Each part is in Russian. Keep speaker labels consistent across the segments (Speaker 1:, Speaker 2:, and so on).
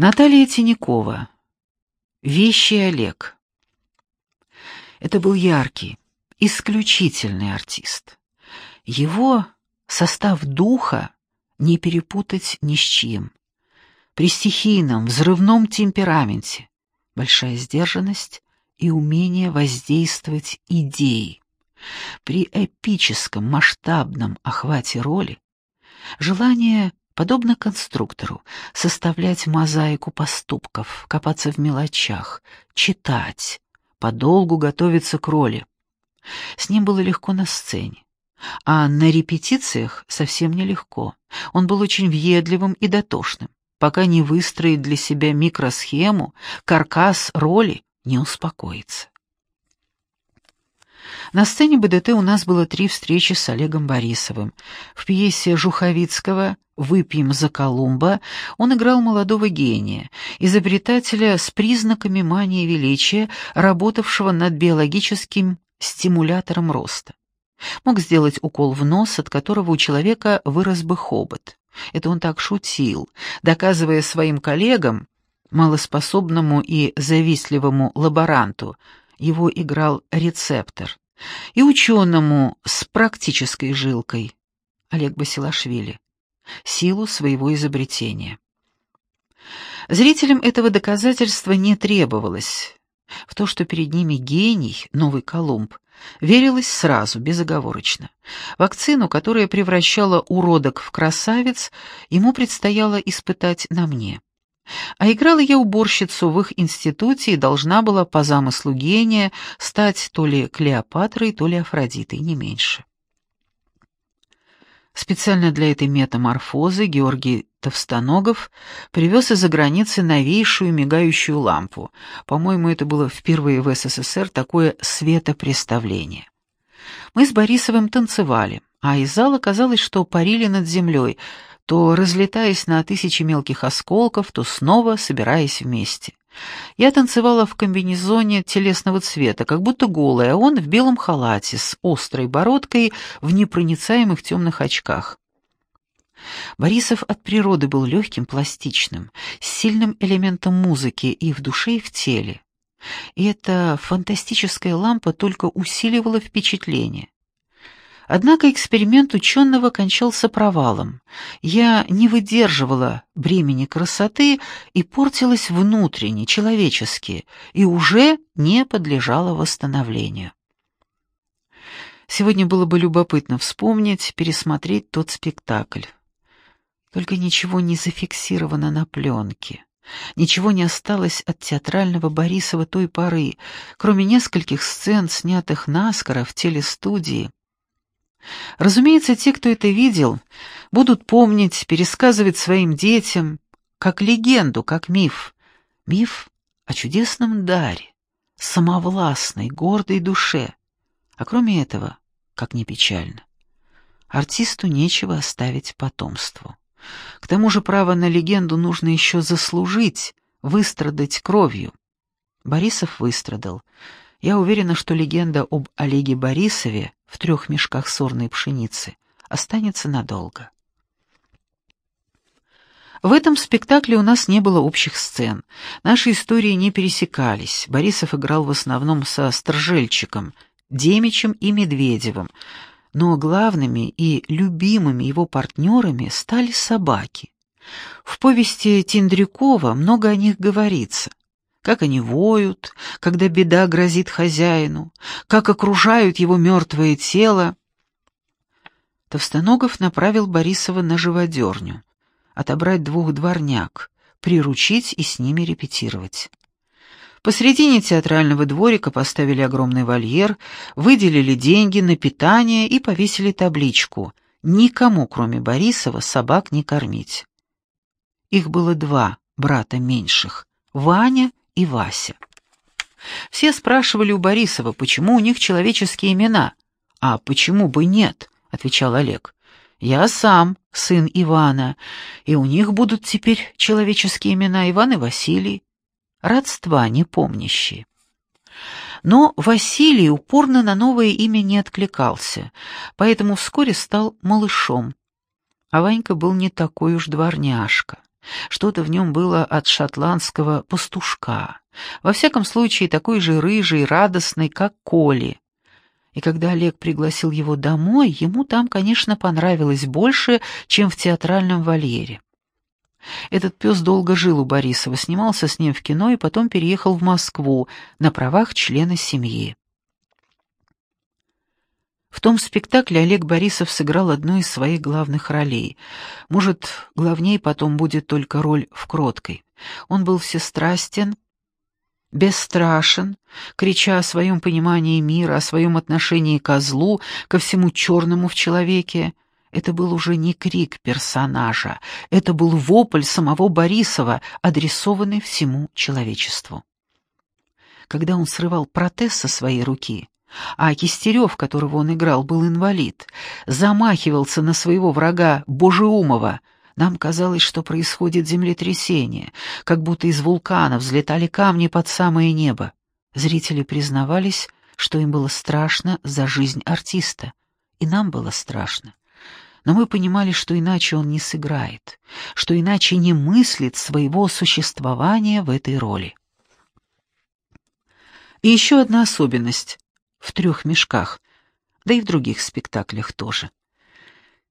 Speaker 1: Наталья Тинякова. Вещи Олег. Это был яркий, исключительный артист. Его состав духа не перепутать ни с чьим. При стихийном, взрывном темпераменте большая сдержанность и умение воздействовать идеей. При эпическом, масштабном охвате роли желание Подобно конструктору, составлять мозаику поступков, копаться в мелочах, читать, подолгу готовиться к роли. С ним было легко на сцене. А на репетициях совсем нелегко. Он был очень въедливым и дотошным. Пока не выстроит для себя микросхему, каркас роли не успокоится. На сцене БДТ у нас было три встречи с Олегом Борисовым. В пьесе Жуховицкого «Выпьем за Колумба» он играл молодого гения, изобретателя с признаками мании величия, работавшего над биологическим стимулятором роста. Мог сделать укол в нос, от которого у человека вырос бы хобот. Это он так шутил, доказывая своим коллегам, малоспособному и завистливому лаборанту, его играл рецептор, и ученому с практической жилкой, Олег Басилашвили силу своего изобретения. Зрителям этого доказательства не требовалось. В то, что перед ними гений, новый Колумб, верилось сразу, безоговорочно. Вакцину, которая превращала уродок в красавец, ему предстояло испытать на мне. А играла я уборщицу в их институте и должна была по замыслу гения стать то ли Клеопатрой, то ли Афродитой, не меньше. Специально для этой метаморфозы Георгий Товстоногов привез из-за границы новейшую мигающую лампу. По-моему, это было впервые в СССР такое светопреставление. Мы с Борисовым танцевали, а из зала казалось, что парили над землей, то разлетаясь на тысячи мелких осколков, то снова собираясь вместе. Я танцевала в комбинезоне телесного цвета, как будто голая, а он в белом халате с острой бородкой в непроницаемых темных очках. Борисов от природы был легким, пластичным, с сильным элементом музыки и в душе, и в теле. И эта фантастическая лампа только усиливала впечатление. Однако эксперимент ученого кончался провалом. Я не выдерживала бремени красоты и портилась внутренне, человечески, и уже не подлежала восстановлению. Сегодня было бы любопытно вспомнить, пересмотреть тот спектакль. Только ничего не зафиксировано на пленке. Ничего не осталось от театрального Борисова той поры, кроме нескольких сцен, снятых наскоро в телестудии. Разумеется, те, кто это видел, будут помнить, пересказывать своим детям, как легенду, как миф. Миф о чудесном даре, самовластной, гордой душе. А кроме этого, как ни печально, артисту нечего оставить потомству. К тому же право на легенду нужно еще заслужить, выстрадать кровью. Борисов выстрадал. Я уверена, что легенда об Олеге Борисове в трех мешках сорной пшеницы останется надолго. В этом спектакле у нас не было общих сцен. Наши истории не пересекались. Борисов играл в основном со Стржельчиком, Демичем и Медведевым, но главными и любимыми его партнерами стали собаки. В повести Тиндрякова много о них говорится как они воют, когда беда грозит хозяину, как окружают его мертвое тело. Товстоногов направил Борисова на живодерню, отобрать двух дворняк, приручить и с ними репетировать. Посредине театрального дворика поставили огромный вольер, выделили деньги на питание и повесили табличку «Никому, кроме Борисова, собак не кормить». Их было два брата меньших — Ваня и Вася. Все спрашивали у Борисова, почему у них человеческие имена. «А почему бы нет?» — отвечал Олег. «Я сам сын Ивана, и у них будут теперь человеческие имена Иван и Василий, родства непомнящие». Но Василий упорно на новое имя не откликался, поэтому вскоре стал малышом. А Ванька был не такой уж дворняжка. Что-то в нем было от шотландского пастушка. Во всяком случае, такой же рыжий радостный, как Коли. И когда Олег пригласил его домой, ему там, конечно, понравилось больше, чем в театральном вольере. Этот пес долго жил у Борисова, снимался с ним в кино и потом переехал в Москву на правах члена семьи. В том спектакле Олег Борисов сыграл одну из своих главных ролей. Может, главней потом будет только роль в «Кроткой». Он был всестрастен, бесстрашен, крича о своем понимании мира, о своем отношении к злу, ко всему черному в человеке. Это был уже не крик персонажа, это был вопль самого Борисова, адресованный всему человечеству. Когда он срывал протез со своей руки, а Кистерев, которого он играл, был инвалид, замахивался на своего врага Божеумова, нам казалось, что происходит землетрясение, как будто из вулкана взлетали камни под самое небо. Зрители признавались, что им было страшно за жизнь артиста, и нам было страшно. Но мы понимали, что иначе он не сыграет, что иначе не мыслит своего существования в этой роли. И еще одна особенность в трех мешках, да и в других спектаклях тоже.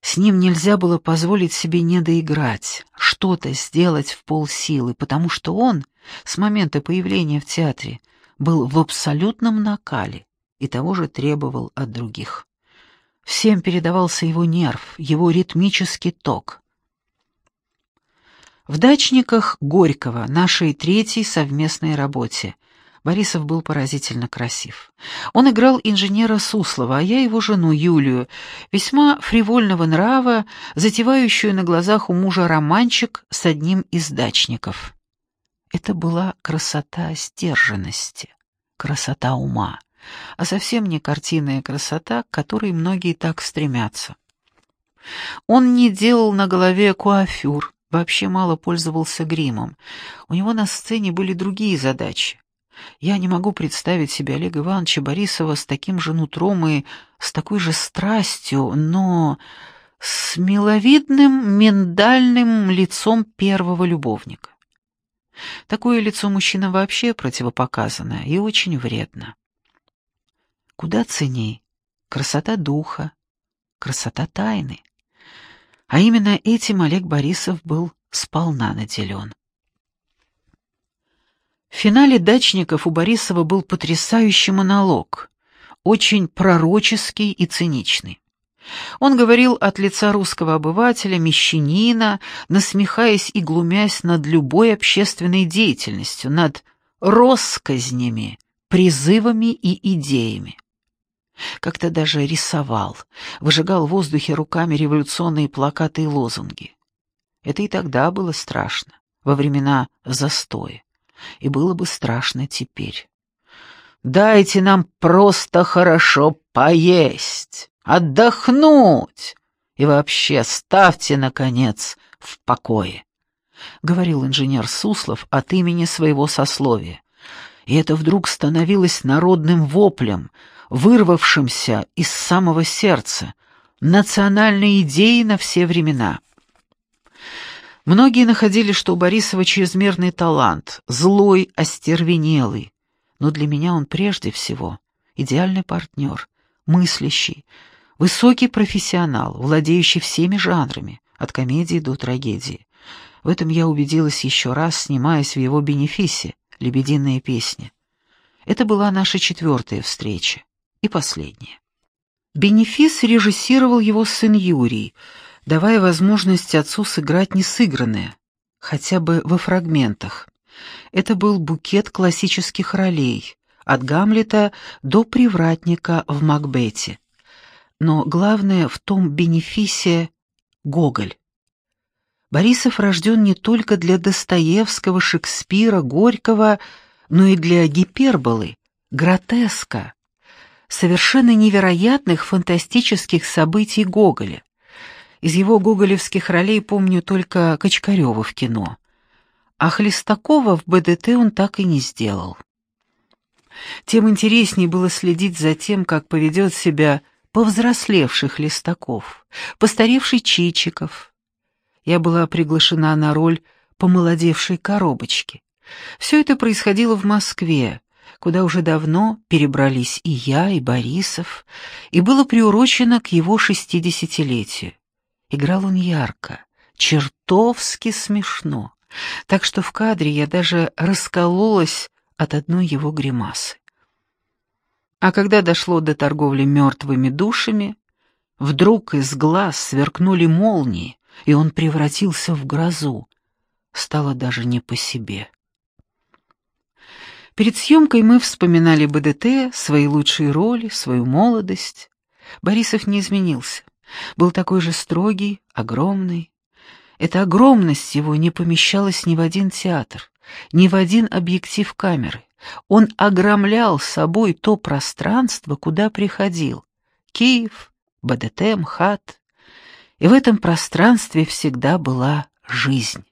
Speaker 1: С ним нельзя было позволить себе не доиграть, что-то сделать в полсилы, потому что он, с момента появления в театре, был в абсолютном накале и того же требовал от других. Всем передавался его нерв, его ритмический ток. В дачниках Горького, нашей третьей совместной работе, Борисов был поразительно красив. Он играл инженера Суслова, а я его жену Юлию, весьма фривольного нрава, затевающую на глазах у мужа романчик с одним из дачников. Это была красота сдержанности, красота ума, а совсем не картинная красота, к которой многие так стремятся. Он не делал на голове куафюр, вообще мало пользовался гримом. У него на сцене были другие задачи. Я не могу представить себе Олега Ивановича Борисова с таким же нутром и с такой же страстью, но с миловидным миндальным лицом первого любовника. Такое лицо мужчина вообще противопоказано и очень вредно. Куда ценней красота духа, красота тайны. А именно этим Олег Борисов был сполна наделен. В финале «Дачников» у Борисова был потрясающий монолог, очень пророческий и циничный. Он говорил от лица русского обывателя, мещанина, насмехаясь и глумясь над любой общественной деятельностью, над россказнями, призывами и идеями. Как-то даже рисовал, выжигал в воздухе руками революционные плакаты и лозунги. Это и тогда было страшно, во времена застоя и было бы страшно теперь. «Дайте нам просто хорошо поесть, отдохнуть и вообще ставьте, наконец, в покое», — говорил инженер Суслов от имени своего сословия. И это вдруг становилось народным воплем, вырвавшимся из самого сердца, национальной идеей на все времена. Многие находили, что у Борисова чрезмерный талант, злой, остервенелый. Но для меня он прежде всего идеальный партнер, мыслящий, высокий профессионал, владеющий всеми жанрами, от комедии до трагедии. В этом я убедилась еще раз, снимаясь в его бенефисе «Лебединые песни». Это была наша четвертая встреча и последняя. Бенефис режиссировал его сын Юрий — давая возможность отцу сыграть несыгранное, хотя бы во фрагментах. Это был букет классических ролей, от Гамлета до привратника в Макбете. Но главное в том бенефисе — Гоголь. Борисов рожден не только для Достоевского, Шекспира, Горького, но и для гиперболы, гротеска, совершенно невероятных фантастических событий Гоголя. Из его гоголевских ролей помню только Качкарева в кино. А Хлестакова в БДТ он так и не сделал. Тем интереснее было следить за тем, как поведет себя повзрослевший Хлестаков, постаревший Чичиков. Я была приглашена на роль помолодевшей коробочке. Все это происходило в Москве, куда уже давно перебрались и я, и Борисов, и было приурочено к его шестидесятилетию. Играл он ярко, чертовски смешно, так что в кадре я даже раскололась от одной его гримасы. А когда дошло до торговли мертвыми душами, вдруг из глаз сверкнули молнии, и он превратился в грозу. Стало даже не по себе. Перед съемкой мы вспоминали БДТ, свои лучшие роли, свою молодость. Борисов не изменился. Был такой же строгий, огромный. Эта огромность его не помещалась ни в один театр, ни в один объектив камеры. Он огромлял собой то пространство, куда приходил. Киев, БДТ, МХАТ. И в этом пространстве всегда была жизнь.